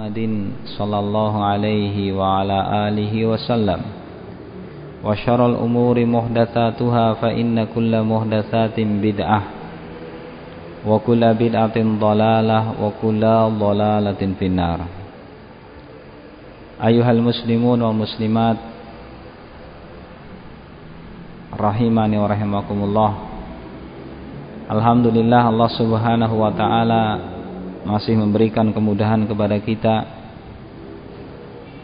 محمد صلى الله عليه وعلى آله وسلم وشر الأمور محدثاتها فإن كل محدثات بدعة وكل بدعة ضلالة وكل ضلالة في النار أيها المسلمون والمسلمات rahimani wa rahimakumullah Alhamdulillah Allah subhanahu wa ta'ala masih memberikan kemudahan kepada kita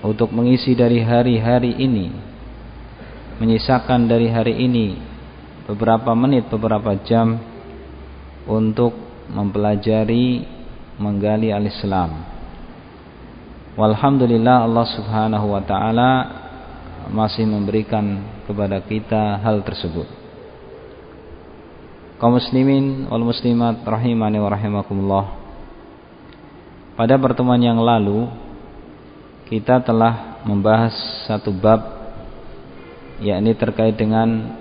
untuk mengisi dari hari-hari ini menyisakan dari hari ini beberapa menit beberapa jam untuk mempelajari menggali al-Islam. Walhamdulillah Allah subhanahu wa ta'ala masih memberikan kepada kita hal tersebut. Kaum muslimin wal muslimat rahimani wa rahimakumullah pada pertemuan yang lalu kita telah membahas satu bab yakni terkait dengan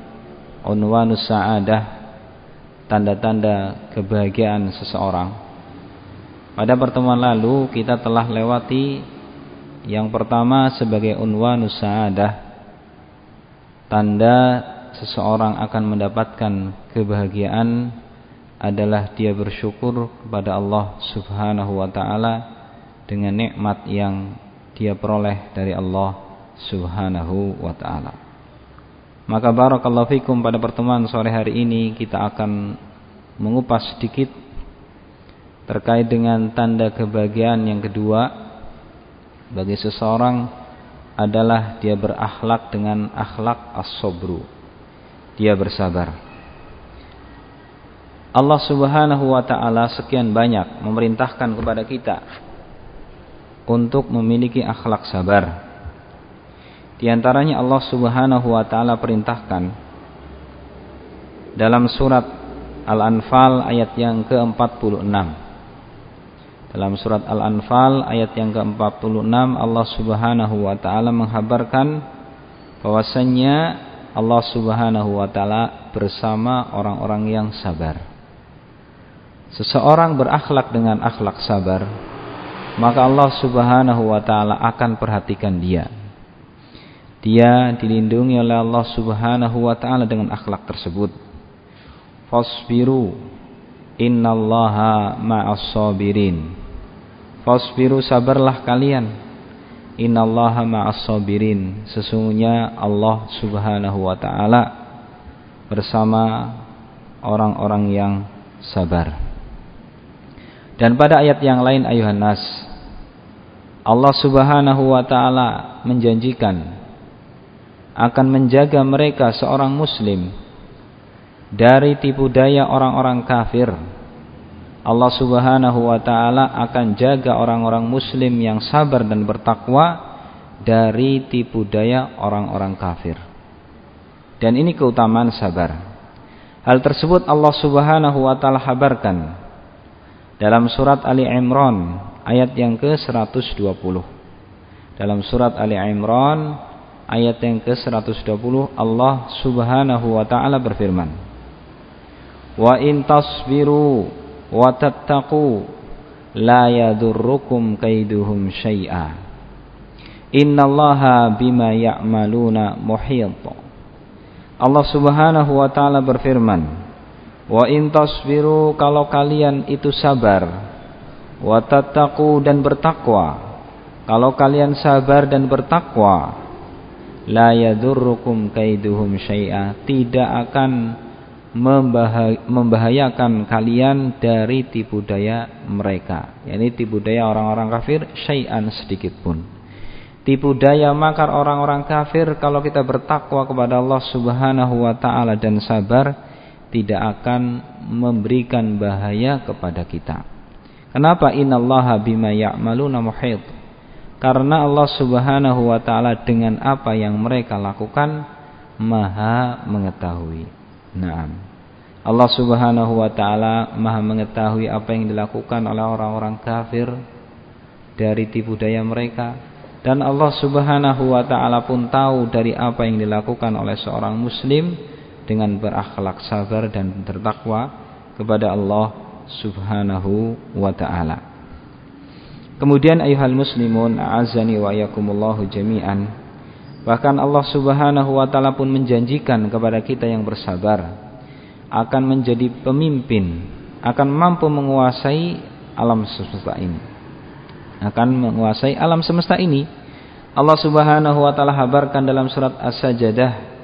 unwanus sa'adah tanda-tanda kebahagiaan seseorang. Pada pertemuan lalu kita telah lewati yang pertama sebagai unwanus sa'adah tanda seseorang akan mendapatkan kebahagiaan adalah dia bersyukur kepada Allah Subhanahu wa taala dengan nikmat yang dia peroleh dari Allah Subhanahu wa taala. Maka barakallahu fikum pada pertemuan sore hari ini kita akan mengupas sedikit terkait dengan tanda kebahagiaan yang kedua bagi seseorang adalah dia berakhlak dengan akhlak as-sabru. Dia bersabar. Allah Subhanahu wa taala sekian banyak memerintahkan kepada kita untuk memiliki akhlak sabar. Di antaranya Allah Subhanahu wa taala perintahkan dalam surat Al-Anfal ayat yang ke-46. Dalam surat Al-Anfal ayat yang ke-46 Allah Subhanahu wa taala menghabarkan bahwasannya Allah Subhanahu wa taala bersama orang-orang yang sabar. Seseorang berakhlak dengan akhlak sabar, maka Allah Subhanahu wa taala akan perhatikan dia. Dia dilindungi oleh Allah Subhanahu wa taala dengan akhlak tersebut. Fasbiru innallaha ma'as sabirin. Fasbiru sabarlah kalian. Innallaha ma'as sabirin. Sesungguhnya Allah Subhanahu wa taala bersama orang-orang yang sabar. Dan pada ayat yang lain ayuhan nas Allah Subhanahu wa taala menjanjikan akan menjaga mereka seorang muslim dari tipu daya orang-orang kafir. Allah Subhanahu wa taala akan jaga orang-orang muslim yang sabar dan bertakwa dari tipu daya orang-orang kafir. Dan ini keutamaan sabar. Hal tersebut Allah Subhanahu wa taala habarkan dalam surat Ali Imran ayat yang ke-120. Dalam surat Ali Imran ayat yang ke-120 Allah Subhanahu wa taala berfirman Wa in tasbiru wa tattaqu la yadurrukum kaiduhum syai'a Innallaha bima ya'maluna muhit Allah Subhanahu wa taala berfirman Wa in tasbiru kalau kalian itu sabar wa tattaqu dan bertakwa. Kalau kalian sabar dan bertakwa la yadurrukum kaiduhum syai'a tidak akan membahayakan kalian dari tipu daya mereka. Yakni tipu daya orang-orang kafir syai'an sedikit pun. Tipu daya makar orang-orang kafir kalau kita bertakwa kepada Allah Subhanahu wa taala dan sabar tidak akan memberikan bahaya kepada kita. Kenapa innallaha bima ya'maluna muhit? Karena Allah Subhanahu wa taala dengan apa yang mereka lakukan Maha mengetahui. Naam. Allah Subhanahu wa taala Maha mengetahui apa yang dilakukan oleh orang-orang kafir dari tipu daya mereka dan Allah Subhanahu wa taala pun tahu dari apa yang dilakukan oleh seorang muslim dengan berakhlak sabar dan bertakwa kepada Allah Subhanahu wa taala. Kemudian ayuhal muslimun azani wa yakumullahu jami'an. Bahkan Allah Subhanahu wa taala pun menjanjikan kepada kita yang bersabar akan menjadi pemimpin, akan mampu menguasai alam semesta ini. Akan menguasai alam semesta ini. Allah Subhanahu wa taala habarkan dalam surat As-Sajdah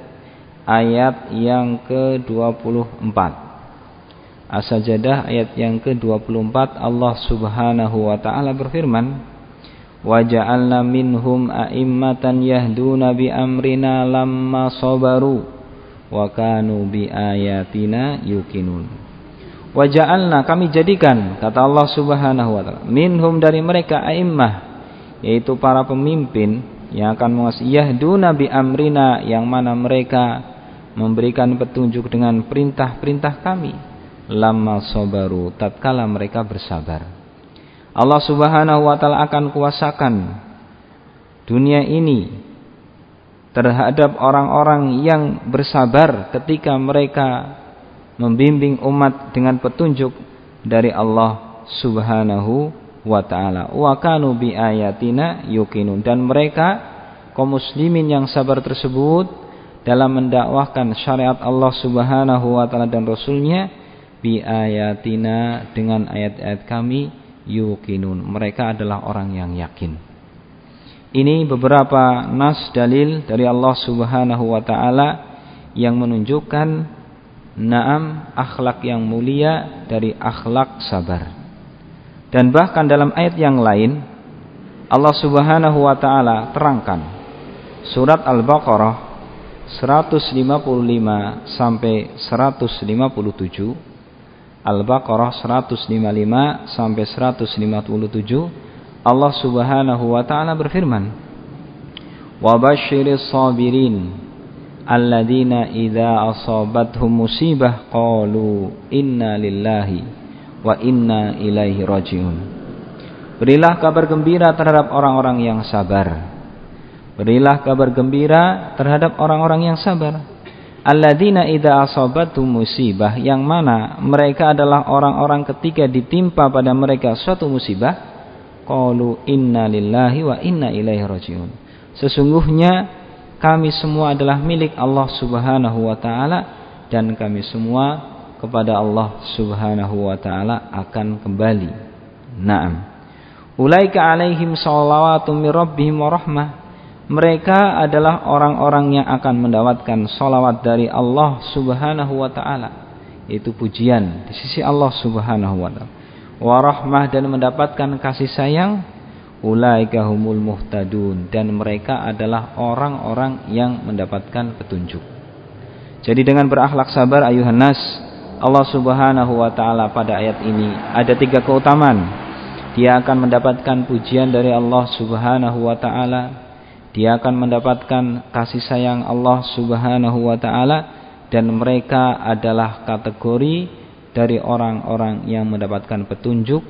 ayat yang ke-24. As-Sajdah ayat yang ke-24 Allah Subhanahu wa taala berfirman waja'alna minhum a'immatan yahduna bi amrina lamma sabaru wa kanu bi ayatina yuqinun waja'alna kami jadikan kata Allah Subhanahu wa taala minhum dari mereka a'immah yaitu para pemimpin yang akan menguasai yahduna bi amrina yang mana mereka memberikan petunjuk dengan perintah-perintah kami. Lamma sabaru tatkala mereka bersabar. Allah Subhanahu wa taala akan kuasakan dunia ini terhadap orang-orang yang bersabar ketika mereka membimbing umat dengan petunjuk dari Allah Subhanahu wa taala. Wa kanu bi ayatina yuqinun. Dan mereka kaum muslimin yang sabar tersebut dalam mendakwahkan syariat Allah Subhanahu wa taala dan rasulnya bi ayatina dengan ayat-ayat kami yuqinun. Mereka adalah orang yang yakin. Ini beberapa nas dalil dari Allah Subhanahu wa taala yang menunjukkan naam akhlak yang mulia dari akhlak sabar. Dan bahkan dalam ayat yang lain Allah Subhanahu wa taala terangkan surat Al-Baqarah 155 sampai 157 Al-Baqarah 155 sampai 157 Allah Subhanahu wa taala berfirman Wa basyiris sabirin alladzina idza asabathum musibah qalu inna lillahi wa inna ilaihi rajiun. Berilah kabar gembira terhadap orang-orang yang sabar Berilah kabar gembira terhadap orang-orang yang sabar Alladzina idza asabatu musibah yang mana mereka adalah orang-orang ketika ditimpa pada mereka suatu musibah qalu inna lillahi wa inna ilaihi rajiun. Sesungguhnya kami semua adalah milik Allah Subhanahu wa taala dan kami semua kepada Allah Subhanahu wa taala akan kembali. Naam. Ulaika alaihim shalawatu mir rabbihim wa rahmah mereka adalah orang-orang yang akan mendapatkan salawat dari Allah Subhanahu wa taala. Itu pujian di sisi Allah Subhanahu wa taala. Warahmah dan mendapatkan kasih sayang ulaika humul muhtadun. Dan mereka adalah orang-orang yang mendapatkan petunjuk. Jadi dengan berakhlak sabar ayuhan nas Allah Subhanahu wa taala pada ayat ini ada tiga keutamaan. Dia akan mendapatkan pujian dari Allah Subhanahu wa taala dia akan mendapatkan kasih sayang Allah Subhanahu wa taala dan mereka adalah kategori dari orang-orang yang mendapatkan petunjuk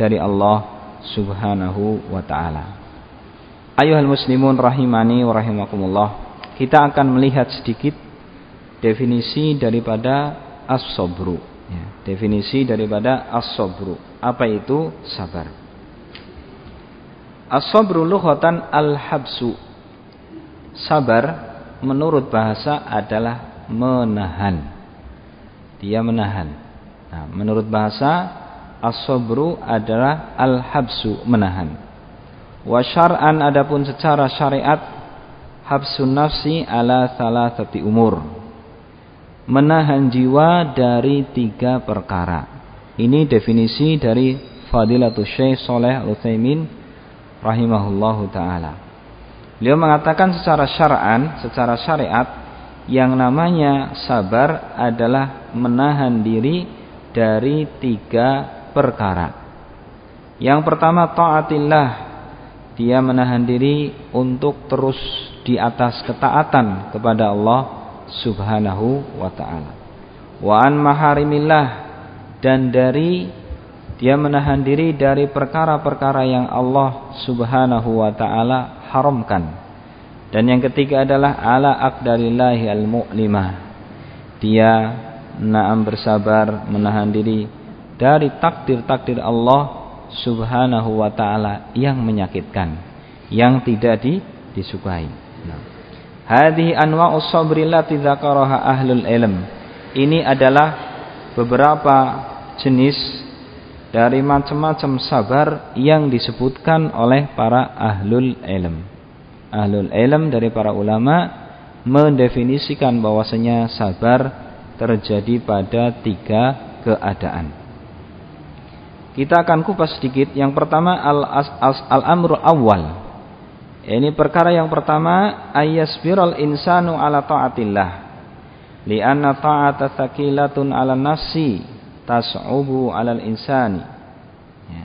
dari Allah Subhanahu wa taala. Ayuhal muslimun rahimani wa rahimakumullah. Kita akan melihat sedikit definisi daripada as-sabru ya, definisi daripada as-sabru. Apa itu sabar? As-sabru lughatan al-habsu Sabar menurut bahasa adalah menahan. Dia menahan. Nah, menurut bahasa as-sabru adalah al-habsu menahan. Wa syar'an adapun secara syariat habsun nafsi ala thalathati umur. Menahan jiwa dari tiga perkara. Ini definisi dari Fadilatul Syekh Saleh Al-Utsaimin rahimahullahu taala. Beliau mengatakan secara syara'an, secara syariat yang namanya sabar adalah menahan diri dari tiga perkara. Yang pertama taatillah, dia menahan diri untuk terus di atas ketaatan kepada Allah Subhanahu wa taala. Wa maharimillah dan dari dia menahan diri dari perkara-perkara yang Allah Subhanahu wa taala haramkan. Dan yang ketiga adalah ala aqdarillahi al-mu'limah. Dia naam bersabar menahan diri dari takdir-takdir Allah Subhanahu wa taala yang menyakitkan, yang tidak di, disukai. Nah. Hadhihi anwa'us sabri allati dzakaraha ahlul ilm. Ini adalah beberapa jenis dari macam-macam sabar yang disebutkan oleh para ahlul ilm. Ahlul ilm dari para ulama mendefinisikan bahwasanya sabar terjadi pada tiga keadaan. Kita akan kupas sedikit. Yang pertama al-amru al, awal ini perkara yang pertama ayasbirul insanu ala taatillah. Lianna ta'ata thaqilatun ala nafsi tas'ubu ala insani. Ya.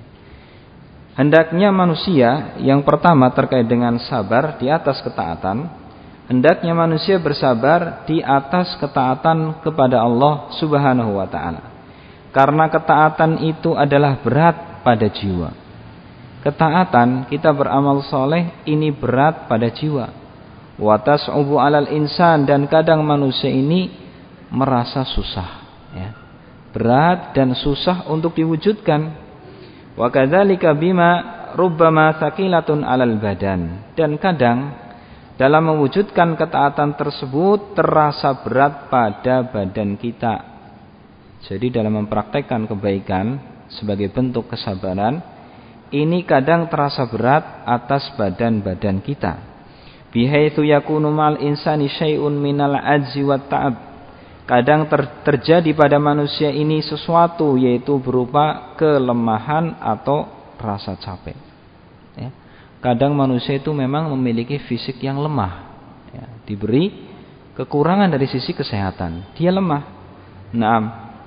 Hendaknya manusia yang pertama terkait dengan sabar di atas ketaatan, hendaknya manusia bersabar di atas ketaatan kepada Allah Subhanahu wa taala. Karena ketaatan itu adalah berat pada jiwa. Ketaatan kita beramal soleh ini berat pada jiwa. Watas ubu alal insan dan kadang manusia ini merasa susah. Berat dan susah untuk diwujudkan. Wa kadzalika bima rubbama thaqilatun alal badan. Dan kadang dalam mewujudkan ketaatan tersebut terasa berat pada badan kita. Jadi dalam mempraktekkan kebaikan sebagai bentuk kesabaran ini kadang terasa berat atas badan-badan kita. Bihaitsu yakunu mal insani syai'un minal ajzi wat ta'ab. Kadang ter terjadi pada manusia ini sesuatu yaitu berupa kelemahan atau rasa capek. Ya. Kadang manusia itu memang memiliki fisik yang lemah. Ya. Diberi kekurangan dari sisi kesehatan. Dia lemah. Nah,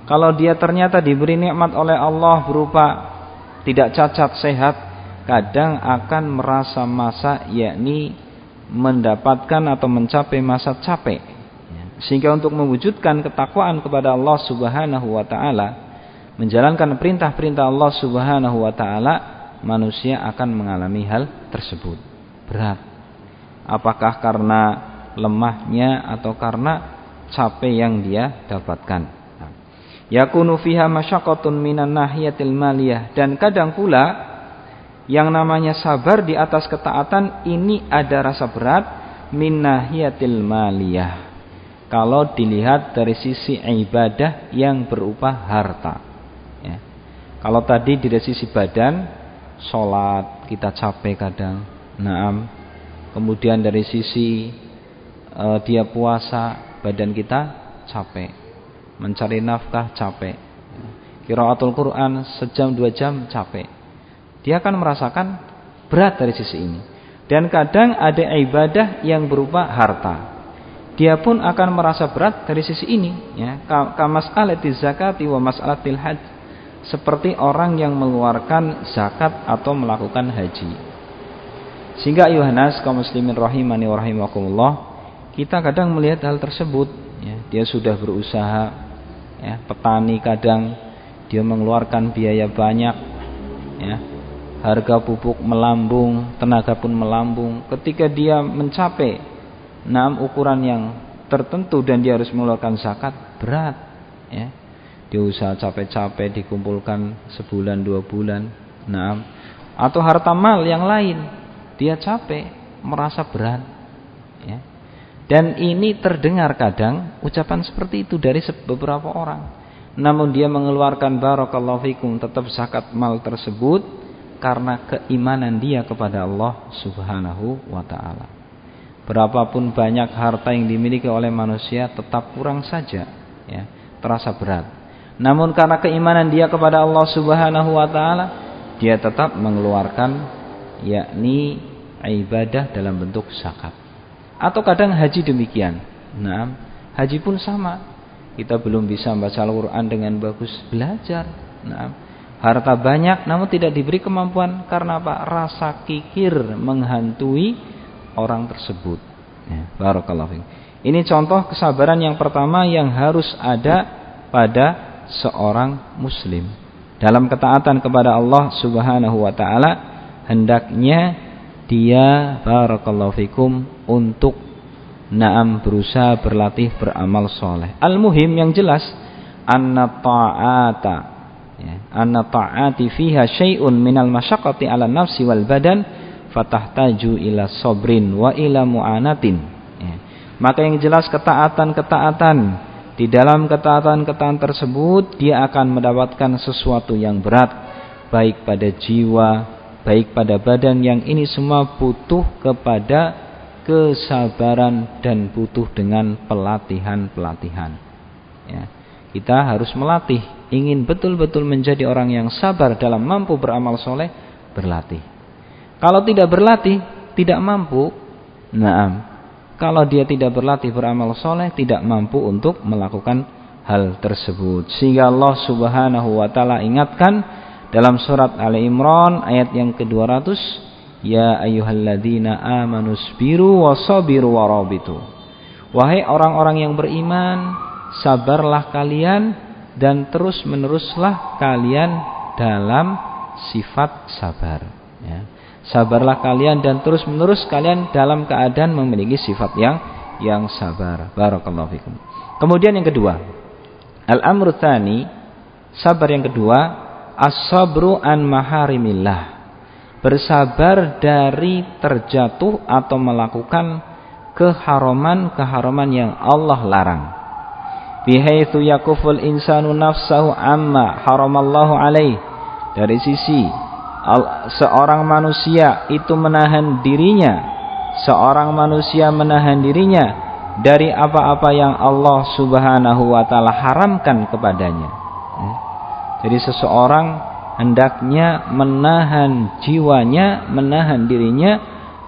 kalau dia ternyata diberi nikmat oleh Allah berupa tidak cacat sehat kadang akan merasa masa yakni mendapatkan atau mencapai masa capek sehingga untuk mewujudkan ketakwaan kepada Allah Subhanahu wa taala menjalankan perintah-perintah Allah Subhanahu wa taala manusia akan mengalami hal tersebut. Berat. Apakah karena lemahnya atau karena capek yang dia dapatkan? Yakunu fiha masyaqqatun minan nahiyatil maliyah. Dan kadang pula yang namanya sabar di atas ketaatan ini ada rasa berat min nahiyatil maliyah kalau dilihat dari sisi ibadah yang berupa harta ya. kalau tadi dari sisi badan sholat kita capek kadang naam kemudian dari sisi uh, dia puasa badan kita capek mencari nafkah capek. Kiraatul Quran sejam dua jam capek. Dia akan merasakan berat dari sisi ini. Dan kadang ada ibadah yang berupa harta. Dia pun akan merasa berat dari sisi ini. Ya, kamas alati zakati wa mas'alatil haj. Seperti orang yang mengeluarkan zakat atau melakukan haji. Sehingga Yohanes kaum muslimin rahimani wa rahimakumullah, kita kadang melihat hal tersebut, ya, dia sudah berusaha ya, petani kadang dia mengeluarkan biaya banyak ya harga pupuk melambung tenaga pun melambung ketika dia mencapai enam ukuran yang tertentu dan dia harus mengeluarkan zakat berat ya dia usaha capek-capek dikumpulkan sebulan dua bulan nah atau harta mal yang lain dia capek merasa berat ya dan ini terdengar kadang ucapan seperti itu dari beberapa orang. Namun dia mengeluarkan barakallahu fikum tetap zakat mal tersebut karena keimanan dia kepada Allah Subhanahu wa taala. Berapapun banyak harta yang dimiliki oleh manusia tetap kurang saja ya, terasa berat. Namun karena keimanan dia kepada Allah Subhanahu wa taala, dia tetap mengeluarkan yakni ibadah dalam bentuk zakat. Atau kadang haji demikian. Nah, haji pun sama. Kita belum bisa membaca Al-Quran dengan bagus. Belajar. Nah, harta banyak namun tidak diberi kemampuan. Karena apa? Rasa kikir menghantui orang tersebut. Ya, Ini contoh kesabaran yang pertama yang harus ada pada seorang muslim. Dalam ketaatan kepada Allah Subhanahu wa taala hendaknya dia barakallahu fikum untuk naam berusaha berlatih beramal soleh. Al-muhim yang jelas anna ta'ata Ya, anna ta'ati fiha syai'un minal masyaqqati 'ala nafsi wal badan fatahtaju ila sobrin wa ila mu'anatin. Ya. Maka yang jelas ketaatan-ketaatan di dalam ketaatan-ketaatan tersebut dia akan mendapatkan sesuatu yang berat baik pada jiwa, baik pada badan yang ini semua butuh kepada kesabaran dan butuh dengan pelatihan-pelatihan. Ya. Kita harus melatih, ingin betul-betul menjadi orang yang sabar dalam mampu beramal soleh, berlatih. Kalau tidak berlatih, tidak mampu. Nah, kalau dia tidak berlatih beramal soleh, tidak mampu untuk melakukan hal tersebut. Sehingga Allah Subhanahu wa taala ingatkan dalam surat Ali Imran ayat yang ke-200, "Ya ayyuhalladzina amanu sabiru wasabiru warabitu." Wahai orang-orang yang beriman, sabarlah kalian dan terus-meneruslah kalian dalam sifat sabar, ya sabarlah kalian dan terus menerus kalian dalam keadaan memiliki sifat yang yang sabar. Barakallahu fikum. Kemudian yang kedua, al-amru tsani, sabar yang kedua, as-sabru an maharimillah. Bersabar dari terjatuh atau melakukan keharaman-keharaman yang Allah larang. Bihaitsu yakuful insanu nafsahu amma haramallahu alaih. Dari sisi seorang manusia itu menahan dirinya seorang manusia menahan dirinya dari apa-apa yang Allah Subhanahu wa taala haramkan kepadanya. Ya. Jadi seseorang hendaknya menahan jiwanya, menahan dirinya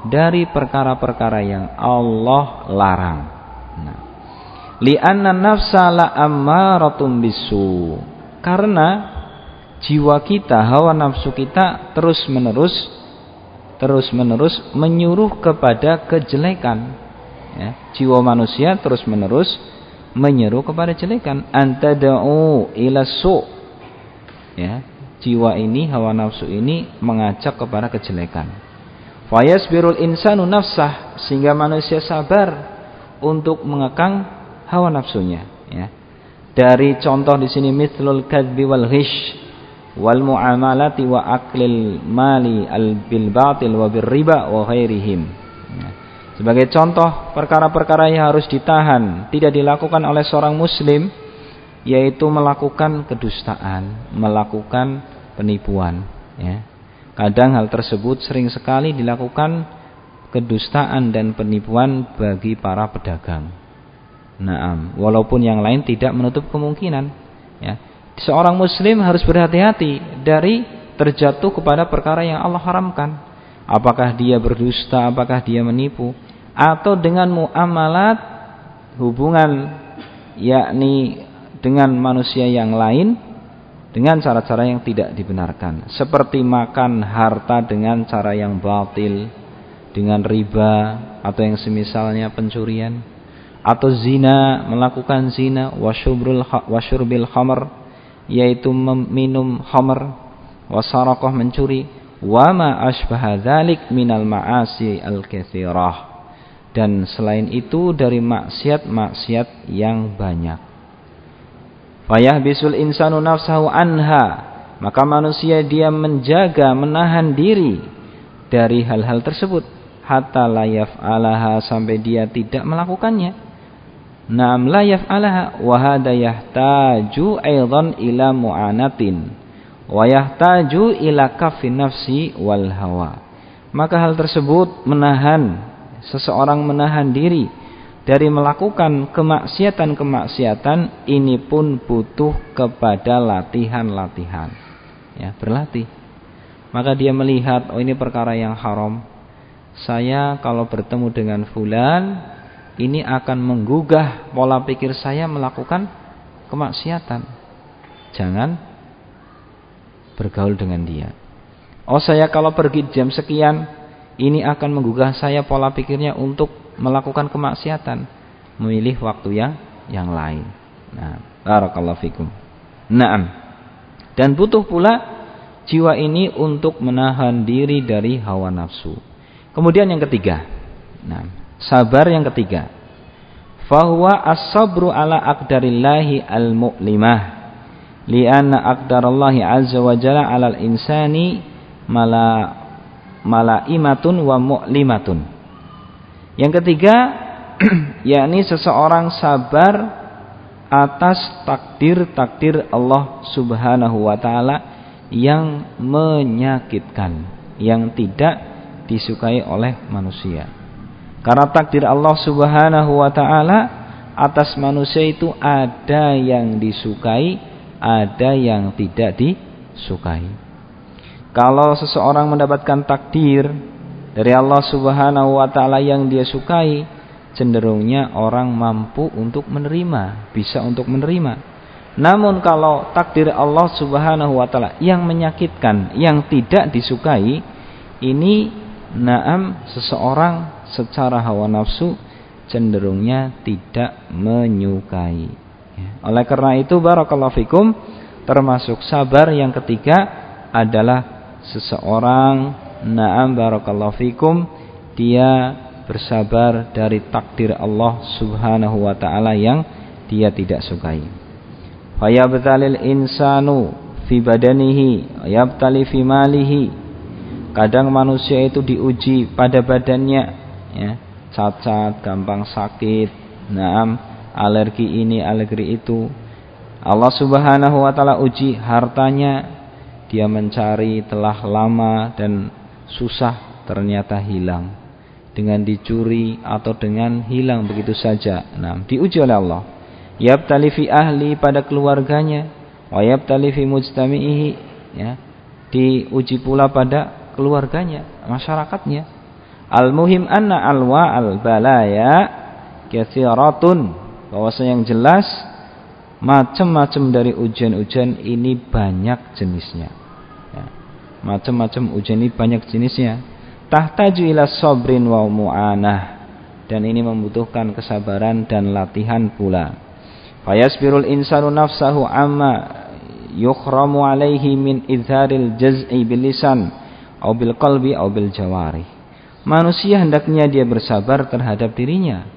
dari perkara-perkara yang Allah larang. Nah. Li'anna nafsa la ammaratum bisu. Karena jiwa kita, hawa nafsu kita terus menerus terus menerus menyuruh kepada kejelekan. Ya, jiwa manusia terus menerus menyeru kepada kejelekan. Antada'u ila su. Ya, jiwa ini, hawa nafsu ini mengajak kepada kejelekan. Fayasbirul insanu nafsah sehingga manusia sabar untuk mengekang hawa nafsunya. Ya. Dari contoh di sini mithlul kadbi wal ghish wal muamalati wa aklil mali al bil batil wa bir riba wa ghairihim. Ya. Sebagai contoh perkara-perkara yang harus ditahan tidak dilakukan oleh seorang muslim yaitu melakukan kedustaan, melakukan penipuan ya. Kadang hal tersebut sering sekali dilakukan kedustaan dan penipuan bagi para pedagang. Naam, walaupun yang lain tidak menutup kemungkinan ya seorang muslim harus berhati-hati dari terjatuh kepada perkara yang Allah haramkan. Apakah dia berdusta, apakah dia menipu, atau dengan muamalat hubungan yakni dengan manusia yang lain dengan cara-cara yang tidak dibenarkan. Seperti makan harta dengan cara yang batil, dengan riba atau yang semisalnya pencurian atau zina, melakukan zina, wasyurbil khamr yaitu meminum khamr wasarakoh mencuri wa ma asbaha dzalik minal ma'asi al-katsirah dan selain itu dari maksiat-maksiat yang banyak. Fayah bisul insanu nafsahu anha. Maka manusia dia menjaga menahan diri dari hal-hal tersebut. Hatta layaf alaha sampai dia tidak melakukannya Naam la yaf'alaha wa hada yahtaju aidan ila mu'anatin wa yahtaju ila kafin nafsi wal hawa. Maka hal tersebut menahan seseorang menahan diri dari melakukan kemaksiatan-kemaksiatan ini pun butuh kepada latihan-latihan. Ya, berlatih. Maka dia melihat oh ini perkara yang haram. Saya kalau bertemu dengan fulan ini akan menggugah pola pikir saya melakukan kemaksiatan. Jangan bergaul dengan dia. Oh saya kalau pergi jam sekian, ini akan menggugah saya pola pikirnya untuk melakukan kemaksiatan. Memilih waktu yang yang lain. Nah, barakallahu fikum. Naam. Dan butuh pula jiwa ini untuk menahan diri dari hawa nafsu. Kemudian yang ketiga. Nah, Sabar yang ketiga. Fahuwa as-sabru ala aqdarillahi al-mu'limah. li'anna aqdarallahi azza wa jalla 'alal insani mala malaimatun wa mu'limatun yang ketiga yakni seseorang sabar atas takdir-takdir Allah Subhanahu wa taala yang menyakitkan yang tidak disukai oleh manusia karena takdir Allah Subhanahu wa taala atas manusia itu ada yang disukai ada yang tidak disukai. Kalau seseorang mendapatkan takdir dari Allah Subhanahu wa taala yang dia sukai, cenderungnya orang mampu untuk menerima, bisa untuk menerima. Namun kalau takdir Allah Subhanahu wa taala yang menyakitkan, yang tidak disukai, ini naam seseorang secara hawa nafsu cenderungnya tidak menyukai. Ya. Oleh karena itu barakallahu fikum termasuk sabar yang ketiga adalah seseorang na'am barakallahu fikum dia bersabar dari takdir Allah Subhanahu wa taala yang dia tidak sukai. Fayabtalil insanu fi badanihi, yabtali fi malihi. Kadang manusia itu diuji pada badannya ya, cacat, gampang sakit, naam alergi ini, alergi itu. Allah Subhanahu wa taala uji hartanya, dia mencari telah lama dan susah ternyata hilang. Dengan dicuri atau dengan hilang begitu saja. Nah, diuji oleh Allah. Yabtali fi ahli pada keluarganya, wa yabtali fi mujtami'ihi ya. Diuji pula pada keluarganya, masyarakatnya. Al-muhim anna alwa al-balaya kathiratun bahwasanya yang jelas macam-macam dari ujian-ujian ini banyak jenisnya. Ya. Macam-macam ujian ini banyak jenisnya. Tahtaju ila sabrin wa mu'anah dan ini membutuhkan kesabaran dan latihan pula. Fayasbirul insanu nafsahu amma yukhramu alaihi min idharil jaz'i bil lisan au bil qalbi au bil jawari. Manusia hendaknya dia bersabar terhadap dirinya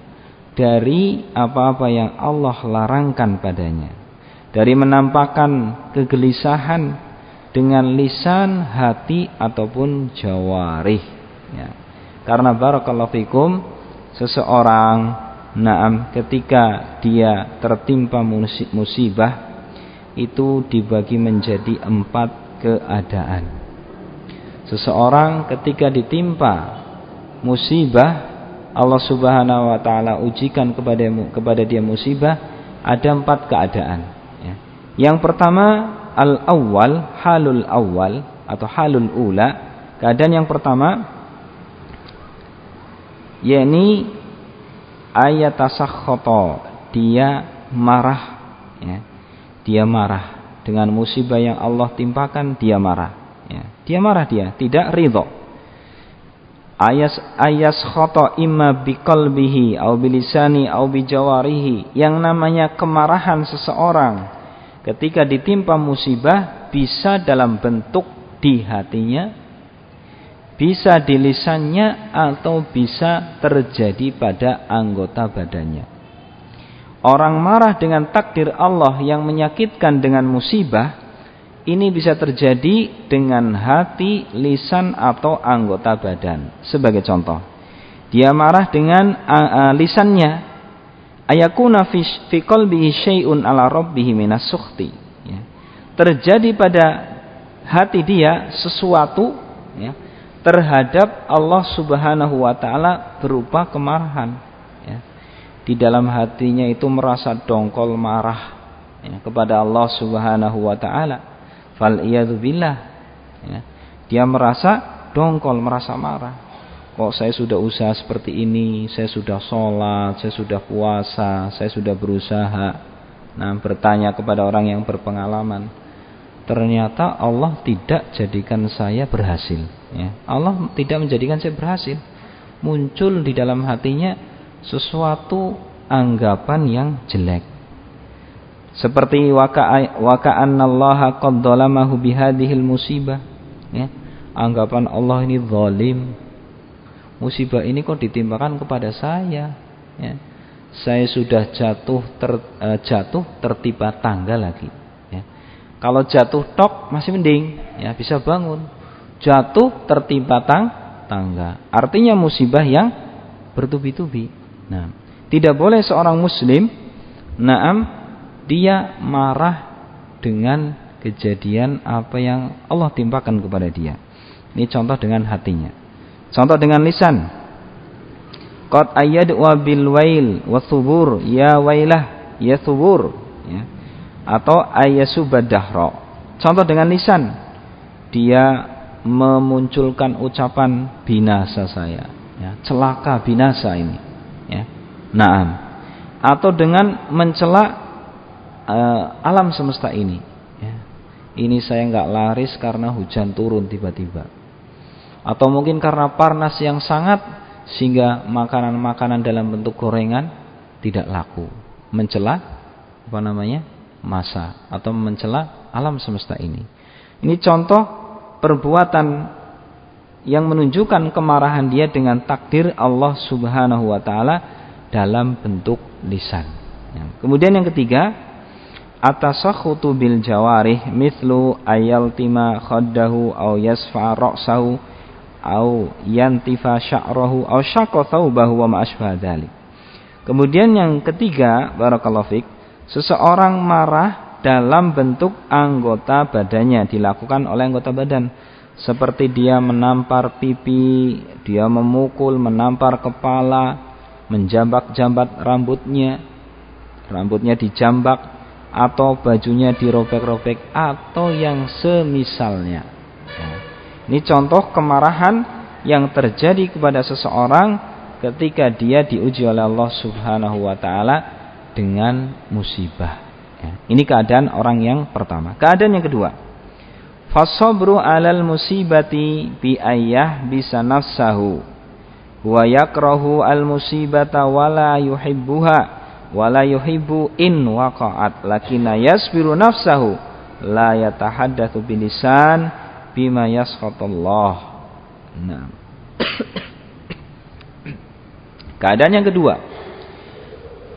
dari apa-apa yang Allah larangkan padanya. Dari menampakkan kegelisahan dengan lisan, hati ataupun jawarih. Ya. Karena barakallahu fikum seseorang naam ketika dia tertimpa musibah itu dibagi menjadi empat keadaan. Seseorang ketika ditimpa musibah Allah Subhanahu wa taala ujikan kepada kepada dia musibah ada empat keadaan ya. Yang pertama al awal halul awal atau halul ula keadaan yang pertama yakni ayat tasakhata dia marah ya. dia marah dengan musibah yang Allah timpakan dia marah. Dia marah dia tidak ridho. Ayas ayas khoto imma biqalbihi au bilisani au bijawarihi. Yang namanya kemarahan seseorang ketika ditimpa musibah bisa dalam bentuk di hatinya bisa di lisannya atau bisa terjadi pada anggota badannya. Orang marah dengan takdir Allah yang menyakitkan dengan musibah ini bisa terjadi dengan hati, lisan atau anggota badan. Sebagai contoh, dia marah dengan uh, uh, lisannya. Ayakuna fi, qalbihi syai'un ala rabbih minas sukhti. Ya. Terjadi pada hati dia sesuatu ya, terhadap Allah Subhanahu wa taala berupa kemarahan. Ya. Di dalam hatinya itu merasa dongkol marah ya, kepada Allah Subhanahu wa taala fal billah. Ya. dia merasa dongkol merasa marah. Kok saya sudah usaha seperti ini? Saya sudah sholat saya sudah puasa saya sudah berusaha. Nah bertanya kepada orang yang berpengalaman. Ternyata Allah tidak jadikan saya berhasil. Ya. Allah tidak menjadikan saya berhasil. Muncul di dalam hatinya sesuatu anggapan yang jelek seperti waka'annallaha qad bihadhil musibah ya anggapan Allah ini zalim musibah ini kok ditimpakan kepada saya ya saya sudah jatuh ter, uh, jatuh tertimpa tangga lagi ya. Kalau jatuh tok masih mending, ya bisa bangun. Jatuh tertimpa tang tangga. Artinya musibah yang bertubi-tubi. Nah, tidak boleh seorang muslim naam dia marah dengan kejadian apa yang Allah timpakan kepada dia. Ini contoh dengan hatinya. Contoh dengan lisan. Qad wa bil wail wa thubur ya wailah ya thubur ya atau ayasubadahro. Contoh dengan lisan, dia memunculkan ucapan binasa saya, ya, celaka binasa ini, ya. Naam. Atau dengan mencela uh, alam semesta ini, ya. Ini saya nggak laris karena hujan turun tiba-tiba. Atau mungkin karena parnas yang sangat sehingga makanan-makanan dalam bentuk gorengan tidak laku. Mencela apa namanya? masa atau mencela alam semesta ini. Ini contoh perbuatan yang menunjukkan kemarahan dia dengan takdir Allah Subhanahu wa taala dalam bentuk lisan. Kemudian yang ketiga, atasakhutu bil jawarih mithlu ayaltima khaddahu au yasfa ra'sahu au yantifa sya'rahu au syaqqa thawbahu wa ma Kemudian yang ketiga, barakallahu fik, Seseorang marah dalam bentuk anggota badannya dilakukan oleh anggota badan. Seperti dia menampar pipi, dia memukul, menampar kepala, menjambak-jambat rambutnya, rambutnya dijambak atau bajunya dirobek-robek atau yang semisalnya. Ya. Ini contoh kemarahan yang terjadi kepada seseorang ketika dia diuji oleh Allah Subhanahu wa taala dengan musibah. Ya. Ini keadaan orang yang pertama. Keadaan yang kedua. Fasobru alal musibati bi ayah bisa nafsahu wa yakrahu al musibata wala yuhibbuha wala yuhibbu in waqa'at lakina yasbiru nafsahu la yatahaddatsu bilisan bima yaskhatullah. Nah. Keadaan yang kedua,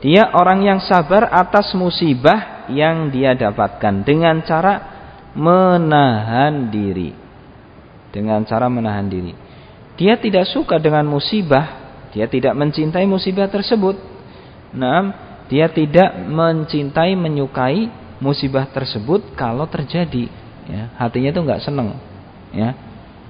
dia orang yang sabar atas musibah yang dia dapatkan dengan cara menahan diri. Dengan cara menahan diri. Dia tidak suka dengan musibah, dia tidak mencintai musibah tersebut. Nah, dia tidak mencintai, menyukai musibah tersebut kalau terjadi. Ya, hatinya itu nggak seneng. Ya,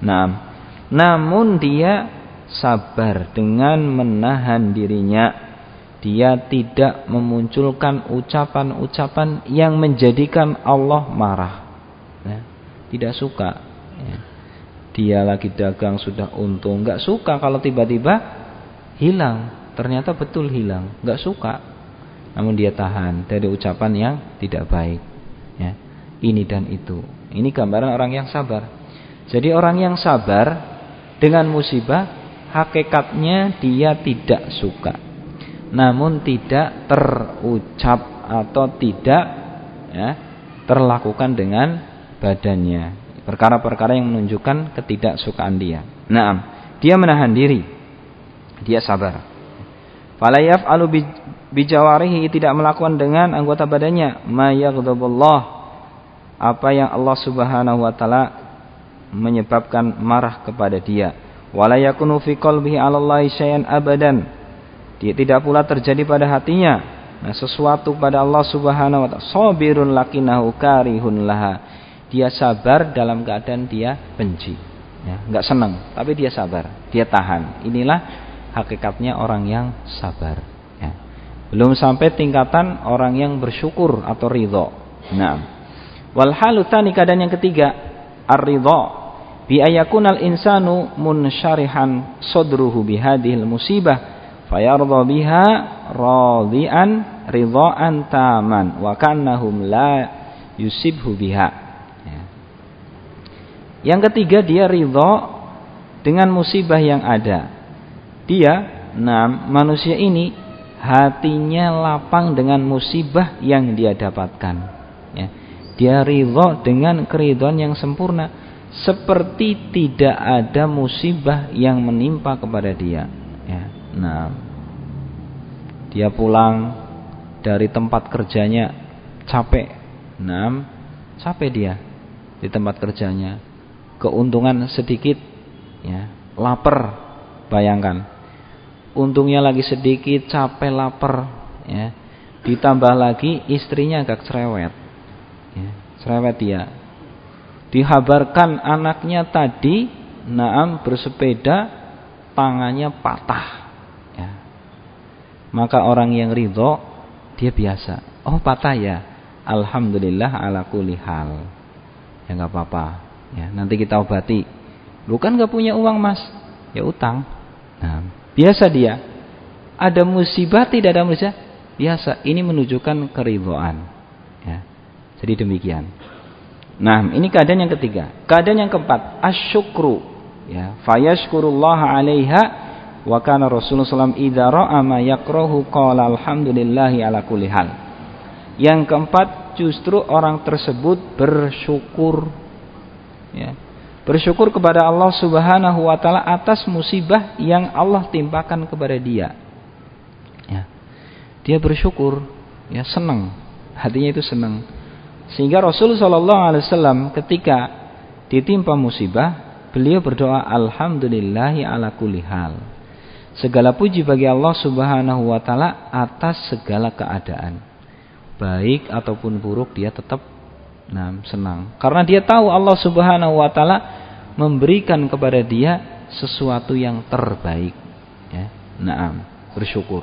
nah, namun dia sabar dengan menahan dirinya dia tidak memunculkan ucapan-ucapan yang menjadikan Allah marah. Ya, tidak suka. Ya. Dia lagi dagang sudah untung, nggak suka kalau tiba-tiba hilang. Ternyata betul hilang, nggak suka. Namun dia tahan dari ucapan yang tidak baik. Ya. Ini dan itu. Ini gambaran orang yang sabar. Jadi orang yang sabar dengan musibah hakikatnya dia tidak suka namun tidak terucap atau tidak ya, terlakukan dengan badannya. Perkara-perkara yang menunjukkan ketidaksukaan dia. Nah, dia menahan diri. Dia sabar. Falayaf alu bijawarihi tidak melakukan dengan anggota badannya mayaghdabullah apa yang Allah Subhanahu wa taala menyebabkan marah kepada dia. Wala yakunu fi qalbihi 'ala Allah syai'an abadan dia tidak pula terjadi pada hatinya nah, sesuatu pada Allah Subhanahu wa taala. Sabirun lakinahu karihun laha. Dia sabar dalam keadaan dia benci. Ya, enggak senang, tapi dia sabar, dia tahan. Inilah hakikatnya orang yang sabar. Ya. Belum sampai tingkatan orang yang bersyukur atau ridho. Nah, wal halutani keadaan yang ketiga, ar-ridho bi ayakunal insanu munsyarihan sadruhu bihadhil musibah fayardha biha radian ridhaan taman wa kannahum la yusibhu biha ya. yang ketiga dia ridho dengan musibah yang ada dia enam manusia ini hatinya lapang dengan musibah yang dia dapatkan. Ya. dia ridho dengan keridhaan yang sempurna. Seperti tidak ada musibah yang menimpa kepada dia. Ya. nah dia pulang dari tempat kerjanya capek. Nah, capek dia di tempat kerjanya. Keuntungan sedikit. Ya. Lapar bayangkan untungnya lagi sedikit capek lapar ya. Ditambah lagi istrinya agak cerewet ya, cerewet dia. Dihabarkan anaknya tadi naam bersepeda tangannya patah ya. maka orang yang ridho dia biasa. Oh patah ya? Alhamdulillah ala kulli hal. Ya nggak apa-apa ya. Nanti kita obati. Bukan nggak punya uang mas? Ya utang. Nah biasa dia ada musibah tidak ada musibah biasa ini menunjukkan keridhaan ya jadi demikian Nah, ini keadaan yang ketiga. Keadaan yang keempat, asyukru. Ya, fayashkurullah 'alaiha wa kana Rasulullah SAW idza ra'a ma yakrahu qala alhamdulillahi ala kulli hal. Yang keempat, justru orang tersebut bersyukur. Ya. Bersyukur kepada Allah Subhanahu wa taala atas musibah yang Allah timpakan kepada dia. Ya. Dia bersyukur, ya senang. Hatinya itu senang sehingga Rasul Shallallahu Alaihi Wasallam ketika ditimpa musibah, beliau berdoa Alhamdulillahi ala kulli hal. Segala puji bagi Allah Subhanahu wa taala atas segala keadaan. Baik ataupun buruk dia tetap nah, senang. Karena dia tahu Allah Subhanahu wa taala memberikan kepada dia sesuatu yang terbaik. Ya. Naam, bersyukur.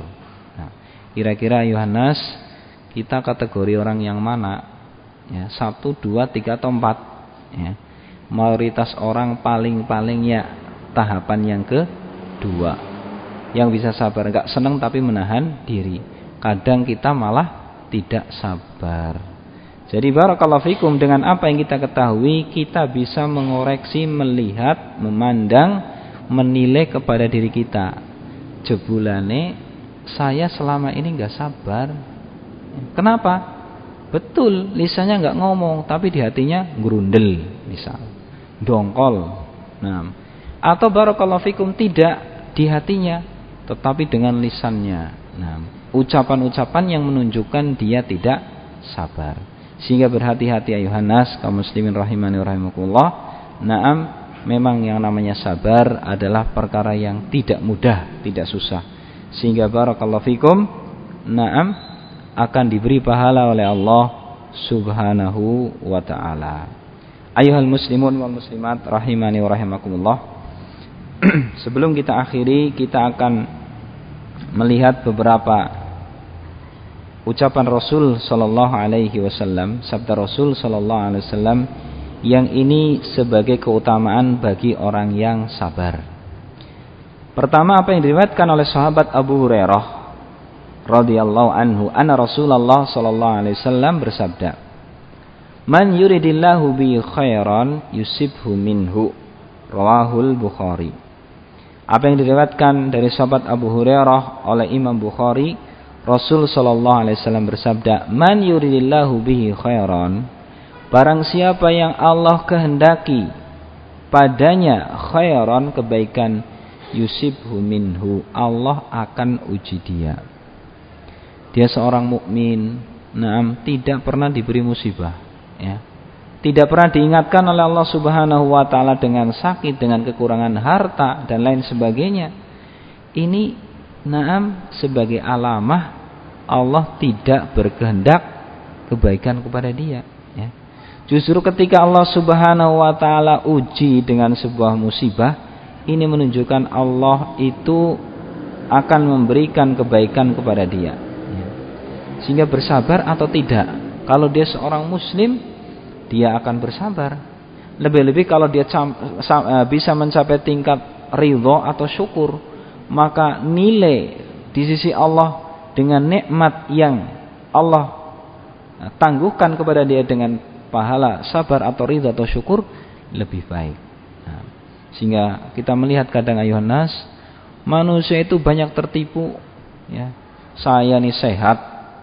Nah, kira-kira Yohanes kita kategori orang yang mana ya, satu dua tiga atau empat ya. mayoritas orang paling-paling ya tahapan yang kedua yang bisa sabar nggak senang tapi menahan diri kadang kita malah tidak sabar jadi barakallahu fikum dengan apa yang kita ketahui kita bisa mengoreksi melihat memandang menilai kepada diri kita jebulane saya selama ini nggak sabar kenapa Betul, lisannya nggak ngomong, tapi di hatinya grundel, misal. Dongkol. Nah, atau barakallahu fikum tidak di hatinya, tetapi dengan lisannya. Nah, ucapan-ucapan yang menunjukkan dia tidak sabar. Sehingga berhati-hati ayuhan nas kaum muslimin rahimani rahimakumullah. Naam, memang yang namanya sabar adalah perkara yang tidak mudah, tidak susah. Sehingga barakallahu fikum, naam akan diberi pahala oleh Allah Subhanahu wa taala. Ayuhal muslimun wal muslimat rahimani wa rahimakumullah. Sebelum kita akhiri, kita akan melihat beberapa ucapan Rasul sallallahu alaihi wasallam, sabda Rasul sallallahu alaihi wasallam yang ini sebagai keutamaan bagi orang yang sabar. Pertama apa yang diriwayatkan oleh sahabat Abu Hurairah radhiyallahu anhu anna Rasulullah sallallahu alaihi wasallam bersabda Man yuridillahu bi khairan yusibhu minhu rawahul Bukhari Apa yang diriwayatkan dari sahabat Abu Hurairah oleh Imam Bukhari Rasul sallallahu alaihi wasallam bersabda Man yuridillahu bihi khairan Barang siapa yang Allah kehendaki padanya khairan kebaikan yusibhu minhu Allah akan uji dia dia seorang mukmin, nah, tidak pernah diberi musibah, ya. Tidak pernah diingatkan oleh Allah Subhanahu wa taala dengan sakit, dengan kekurangan harta dan lain sebagainya. Ini naam sebagai alamah Allah tidak berkehendak kebaikan kepada dia, ya. Justru ketika Allah Subhanahu wa taala uji dengan sebuah musibah, ini menunjukkan Allah itu akan memberikan kebaikan kepada dia sehingga bersabar atau tidak. Kalau dia seorang muslim, dia akan bersabar. Lebih-lebih kalau dia eh, bisa mencapai tingkat ridho atau syukur, maka nilai di sisi Allah dengan nikmat yang Allah tangguhkan kepada dia dengan pahala sabar atau ridho atau syukur lebih baik. Nah, sehingga kita melihat kadang ayuhan manusia itu banyak tertipu ya. Saya nih sehat,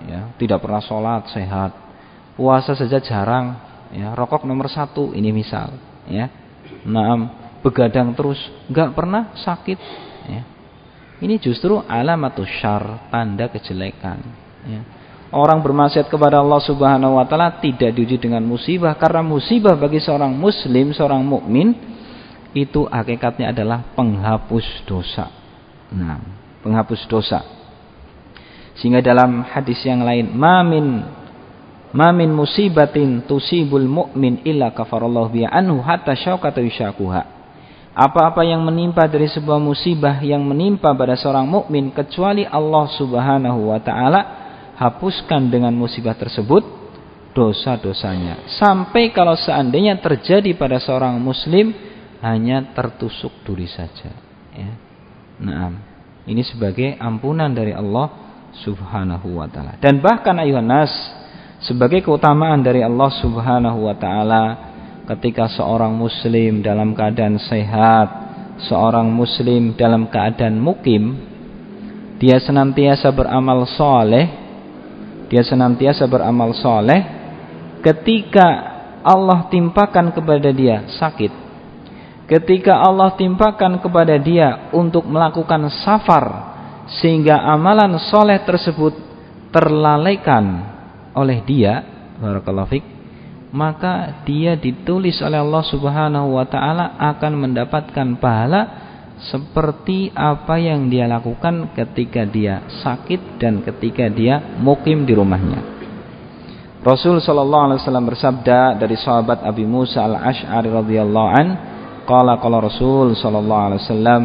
ya, tidak pernah sholat sehat, puasa saja jarang, ya, rokok nomor satu ini misal, ya, naam begadang terus, nggak pernah sakit, ya. Ini justru alamatus syar, tanda kejelekan. Ya. orang bermaksiat kepada Allah Subhanahu wa taala tidak diuji dengan musibah karena musibah bagi seorang muslim, seorang mukmin itu hakikatnya adalah penghapus dosa. Nah, penghapus dosa. Sehingga dalam hadis yang lain, mamin mamin musibatin tusibul mu'min illa kafarallahu bi anhu hatta syaukata yushakuha. Apa-apa yang menimpa dari sebuah musibah yang menimpa pada seorang mukmin kecuali Allah Subhanahu wa taala hapuskan dengan musibah tersebut dosa-dosanya. Sampai kalau seandainya terjadi pada seorang muslim hanya tertusuk duri saja, ya. Nah, ini sebagai ampunan dari Allah Subhanahu wa taala. Dan bahkan ayuhan nas sebagai keutamaan dari Allah Subhanahu wa taala ketika seorang muslim dalam keadaan sehat, seorang muslim dalam keadaan mukim, dia senantiasa beramal soleh, dia senantiasa beramal soleh, ketika Allah timpakan kepada dia sakit, ketika Allah timpakan kepada dia untuk melakukan safar, sehingga amalan soleh tersebut terlalaikan oleh dia, barakallahu maka dia ditulis oleh Allah Subhanahu wa taala akan mendapatkan pahala seperti apa yang dia lakukan ketika dia sakit dan ketika dia mukim di rumahnya. Rasul sallallahu alaihi wasallam bersabda dari sahabat Abi Musa al-Asy'ari radhiyallahu an, qala qala Rasul sallallahu alaihi wasallam,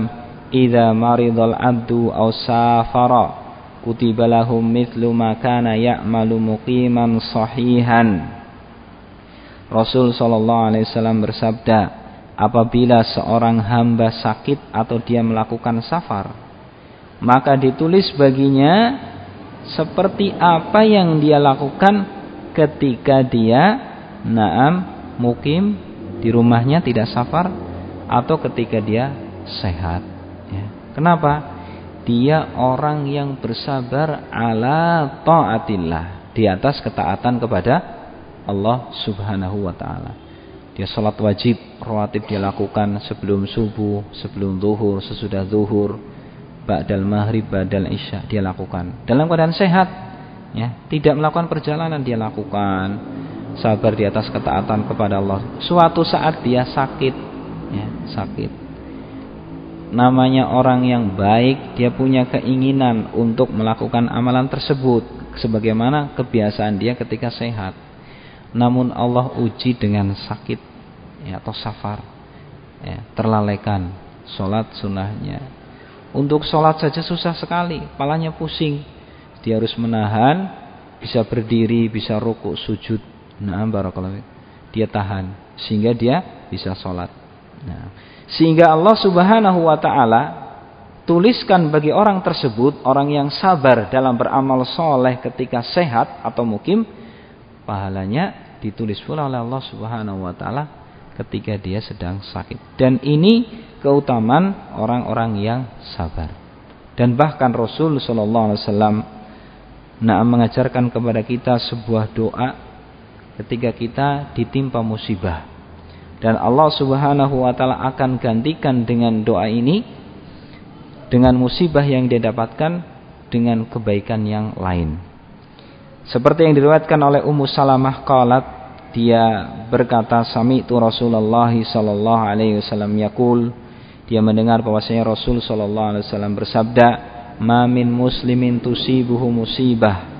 "Idza maridal 'abdu aw safara, kutiba lahum mithlu ma kana ya'malu muqiman sahihan." Rasul Shallallahu Alaihi Wasallam bersabda, apabila seorang hamba sakit atau dia melakukan safar, maka ditulis baginya seperti apa yang dia lakukan ketika dia naam mukim di rumahnya tidak safar atau ketika dia sehat. Ya. Kenapa? Dia orang yang bersabar ala taatillah di atas ketaatan kepada Allah Subhanahu wa taala. Dia salat wajib rawatib dia lakukan sebelum subuh, sebelum zuhur, sesudah zuhur, ba'dal maghrib, ba'dal isya dia lakukan. Dalam keadaan sehat, ya, tidak melakukan perjalanan dia lakukan. Sabar di atas ketaatan kepada Allah. Suatu saat dia sakit, ya, sakit. Namanya orang yang baik, dia punya keinginan untuk melakukan amalan tersebut sebagaimana kebiasaan dia ketika sehat namun Allah uji dengan sakit ya, atau safar ya, terlalaikan sholat sunnahnya. Untuk sholat saja susah sekali palanya pusing. Dia harus menahan bisa berdiri bisa rukuk sujud. Nah barakallahu dia tahan sehingga dia bisa sholat. Nah, sehingga Allah subhanahu wa ta'ala tuliskan bagi orang tersebut orang yang sabar dalam beramal soleh ketika sehat atau mukim pahalanya ditulis pula oleh Allah Subhanahu wa taala ketika dia sedang sakit. Dan ini keutamaan orang-orang yang sabar. Dan bahkan Rasul sallallahu alaihi wasallam nah mengajarkan kepada kita sebuah doa ketika kita ditimpa musibah. Dan Allah Subhanahu wa taala akan gantikan dengan doa ini dengan musibah yang dia dapatkan dengan kebaikan yang lain. Seperti yang diriwayatkan oleh Ummu Salamah qalat dia berkata sami'tu Rasulullah sallallahu alaihi wasallam yaqul. Dia mendengar bahwasanya Rasul sallallahu alaihi wasallam bersabda ma min muslimin tusibuhu musibah.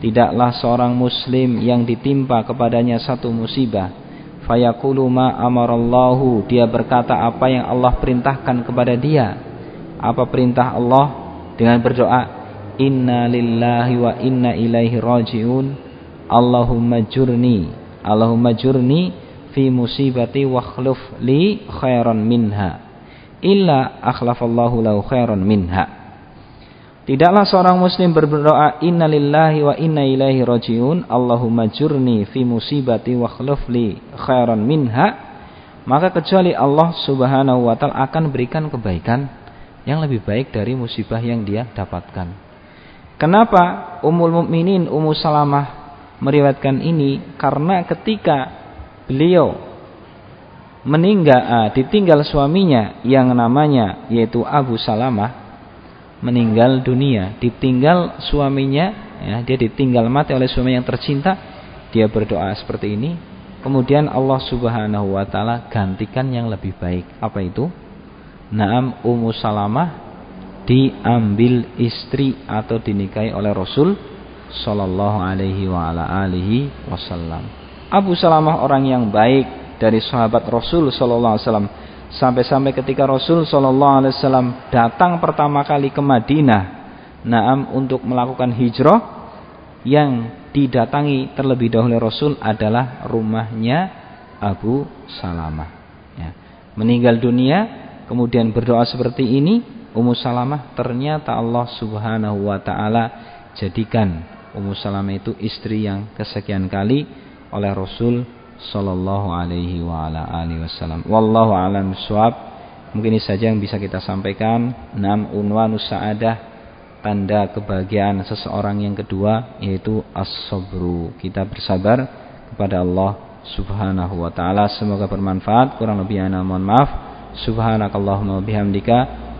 Tidaklah seorang muslim yang ditimpa kepadanya satu musibah. Fayaqulu ma amarallahu. Dia berkata apa yang Allah perintahkan kepada dia? Apa perintah Allah? Dengan berdoa Inna lillahi wa inna ilaihi rajiun. Allahumma jurni Allahumma jurni fi musibati wa khluf li khairan minha. Illa akhlafallahu lahu khairan minha. Tidaklah seorang muslim berdoa inna lillahi wa inna ilaihi rajiun. Allahumma jurni fi musibati wa khluf li khairan minha. Maka kecuali Allah Subhanahu wa taala akan berikan kebaikan yang lebih baik dari musibah yang dia dapatkan. Kenapa Ummul Mukminin Ummu Salamah meriwayatkan ini? Karena ketika beliau meninggal uh, ditinggal suaminya yang namanya yaitu Abu Salamah, meninggal dunia, ditinggal suaminya, ya, dia ditinggal mati oleh suami yang tercinta, dia berdoa seperti ini, kemudian Allah Subhanahu wa taala gantikan yang lebih baik. Apa itu? Naam Ummu Salamah diambil istri atau dinikahi oleh Rasul sallallahu alaihi wa ala alihi wasallam. Abu Salamah orang yang baik dari sahabat Rasul sallallahu alaihi wasallam sampai-sampai ketika Rasul sallallahu alaihi wasallam datang pertama kali ke Madinah naam untuk melakukan hijrah yang didatangi terlebih dahulu Rasul adalah rumahnya Abu Salamah ya. meninggal dunia kemudian berdoa seperti ini Ummu Salamah ternyata Allah Subhanahu wa taala jadikan Ummu Salamah itu istri yang kesekian kali oleh Rasul sallallahu alaihi wa ala alihi wasallam. Wallahu alam suwab. Mungkin ini saja yang bisa kita sampaikan. Nam unwanus sa'adah tanda kebahagiaan seseorang yang kedua yaitu as-sabru. Kita bersabar kepada Allah Subhanahu wa taala. Semoga bermanfaat. Kurang lebih ana mohon maaf. Subhanakallahumma bihamdika